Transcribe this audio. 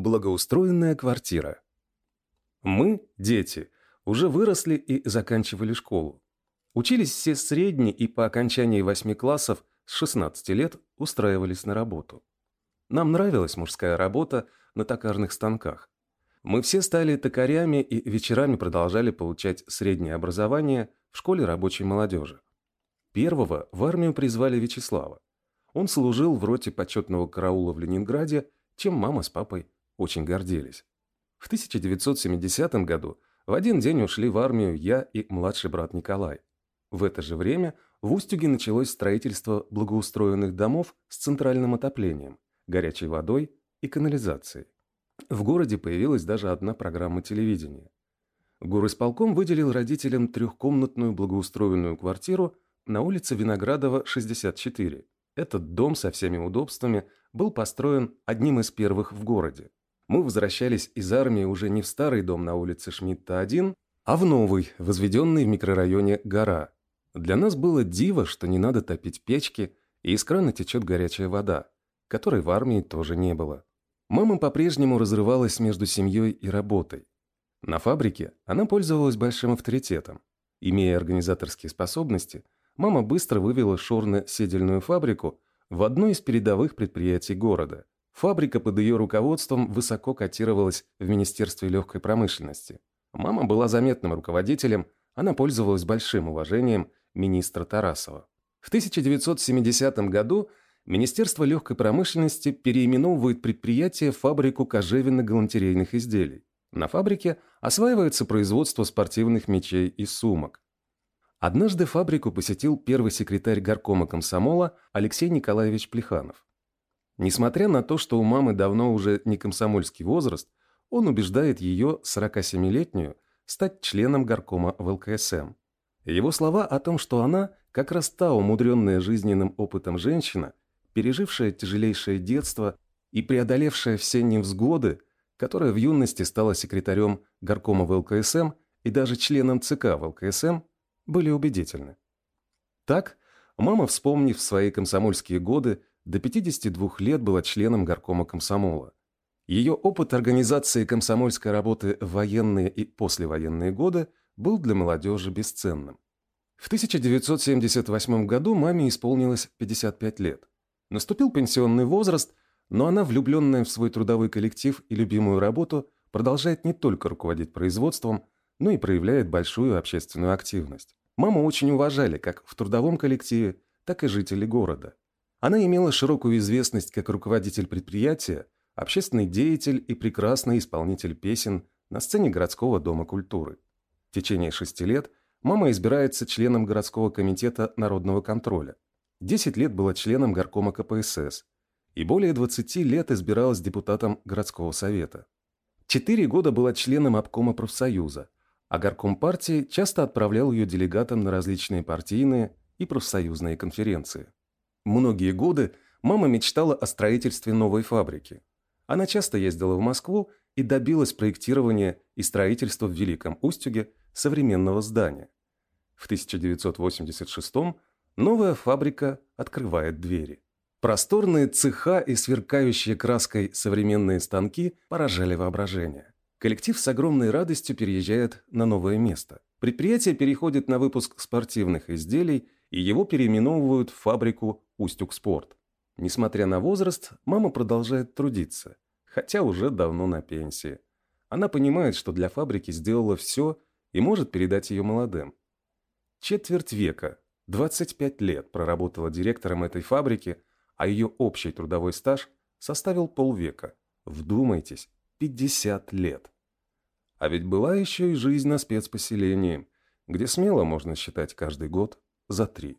Благоустроенная квартира. Мы, дети, уже выросли и заканчивали школу. Учились все средние и по окончании восьми классов с 16 лет устраивались на работу. Нам нравилась мужская работа на токарных станках. Мы все стали токарями и вечерами продолжали получать среднее образование в школе рабочей молодежи. Первого в армию призвали Вячеслава. Он служил в роте почетного караула в Ленинграде, чем мама с папой очень гордились. В 1970 году в один день ушли в армию я и младший брат Николай. В это же время в Устюге началось строительство благоустроенных домов с центральным отоплением, горячей водой и канализацией. В городе появилась даже одна программа телевидения. Горосполком выделил родителям трехкомнатную благоустроенную квартиру на улице Виноградова, 64. Этот дом со всеми удобствами был построен одним из первых в городе. Мы возвращались из армии уже не в старый дом на улице Шмидта-1, а в новый, возведенный в микрорайоне Гора. Для нас было диво, что не надо топить печки, и из крана течет горячая вода, которой в армии тоже не было. Мама по-прежнему разрывалась между семьей и работой. На фабрике она пользовалась большим авторитетом. Имея организаторские способности, мама быстро вывела шорно-седельную фабрику в одно из передовых предприятий города. Фабрика под ее руководством высоко котировалась в Министерстве легкой промышленности. Мама была заметным руководителем, она пользовалась большим уважением министра Тарасова. В 1970 году Министерство легкой промышленности переименовывает предприятие в фабрику кожевенно-галантерейных изделий. На фабрике осваивается производство спортивных мечей и сумок. Однажды фабрику посетил первый секретарь горкома комсомола Алексей Николаевич Плеханов. Несмотря на то, что у мамы давно уже не комсомольский возраст, он убеждает ее, 47-летнюю, стать членом горкома в ЛКСМ. Его слова о том, что она, как раз та умудренная жизненным опытом женщина, пережившая тяжелейшее детство и преодолевшая все невзгоды, которая в юности стала секретарем горкома в ЛКСМ и даже членом ЦК в ЛКСМ, были убедительны. Так, мама, вспомнив свои комсомольские годы, до 52 лет была членом горкома комсомола. Ее опыт организации комсомольской работы в военные и послевоенные годы был для молодежи бесценным. В 1978 году маме исполнилось 55 лет. Наступил пенсионный возраст, но она, влюбленная в свой трудовой коллектив и любимую работу, продолжает не только руководить производством, но и проявляет большую общественную активность. Маму очень уважали как в трудовом коллективе, так и жители города. Она имела широкую известность как руководитель предприятия, общественный деятель и прекрасный исполнитель песен на сцене городского дома культуры. В течение шести лет мама избирается членом городского комитета народного контроля – 10 лет была членом горкома КПСС и более 20 лет избиралась депутатом городского совета. Четыре года была членом обкома профсоюза, а горком партии часто отправлял ее делегатам на различные партийные и профсоюзные конференции. Многие годы мама мечтала о строительстве новой фабрики. Она часто ездила в Москву и добилась проектирования и строительства в Великом Устюге современного здания. В 1986 году Новая фабрика открывает двери. Просторные цеха и сверкающие краской современные станки поражали воображение. Коллектив с огромной радостью переезжает на новое место. Предприятие переходит на выпуск спортивных изделий, и его переименовывают в фабрику «Устюг Спорт». Несмотря на возраст, мама продолжает трудиться, хотя уже давно на пенсии. Она понимает, что для фабрики сделала все и может передать ее молодым. Четверть века 25 лет проработала директором этой фабрики, а ее общий трудовой стаж составил полвека. Вдумайтесь, 50 лет. А ведь была еще и жизнь на спецпоселении, где смело можно считать каждый год за три.